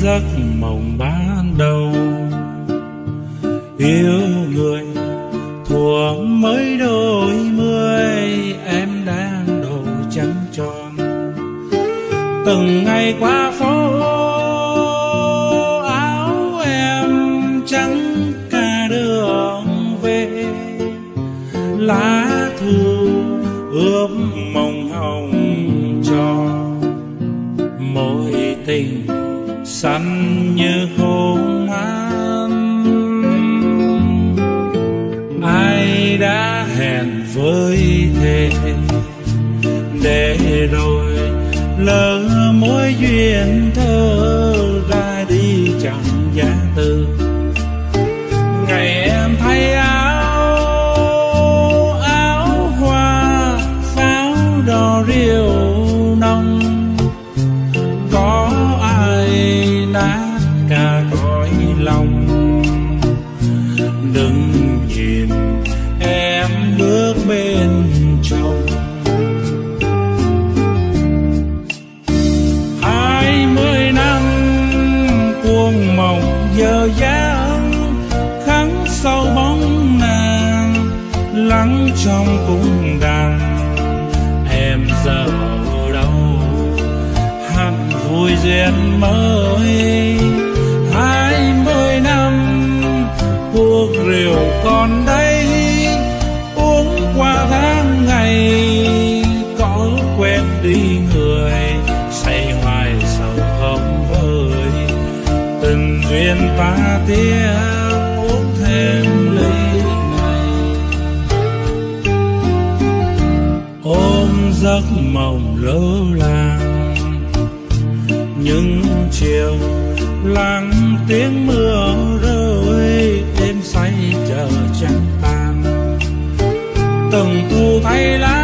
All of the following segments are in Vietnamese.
say giấc mộng ban đầu. Yêu người thuở mới đôi mươi, em đang đầu trắng tròn. Từng ngày qua phố áo em trắng cả đường về. Lá thu ướm mộng hồng cho mối tình xanh như hôm ám ai đã hẹn với thế để rồi lỡ mối duyên thơ. Duyên mới. Hai mươi năm, cuộc rượu còn đây. Uống qua tháng ngày, có quen đi người, say hoài sầu không vơi. Tình duyên ta tiếc, uống thêm ly này. Ôm giấc mộng lỡ làng những chiều lắng tiếng mưa rơi đêm say chờ trăng tan. Từng thu thay lá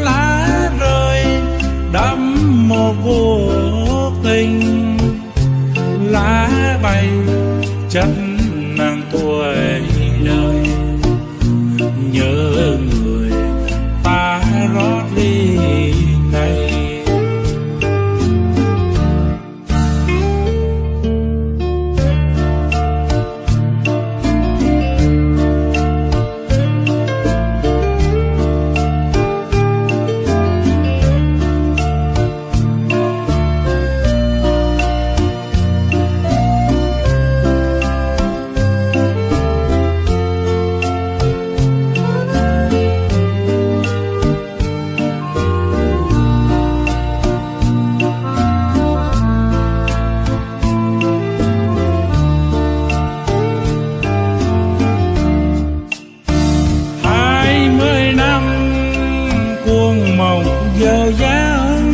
lá rơi đắm một vô tình. Lá bay chất nàng tuổi một mộng giờ dáng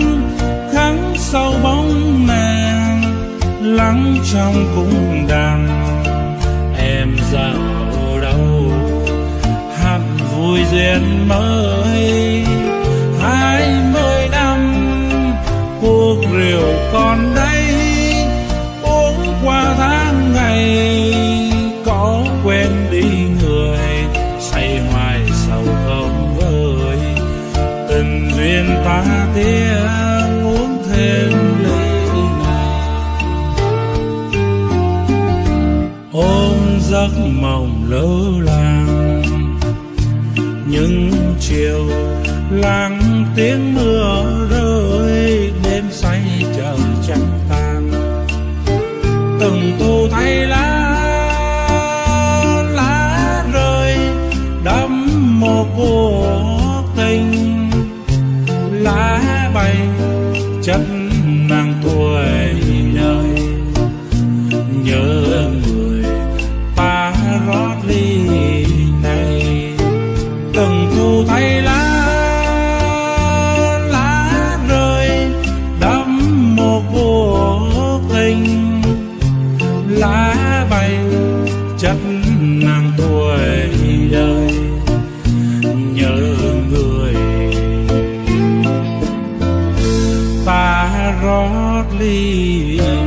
khắng sau bóng nàng lắng trong cung đàn em dạo đâu hạnh vui duyên mơ. Duyên ta uống thêm ly nào, ôm giấc mộng lỡ làng những chiều lắng tiếng mưa rơi đêm say chờ trăng tàn, từng thu thay lá ta rót ly này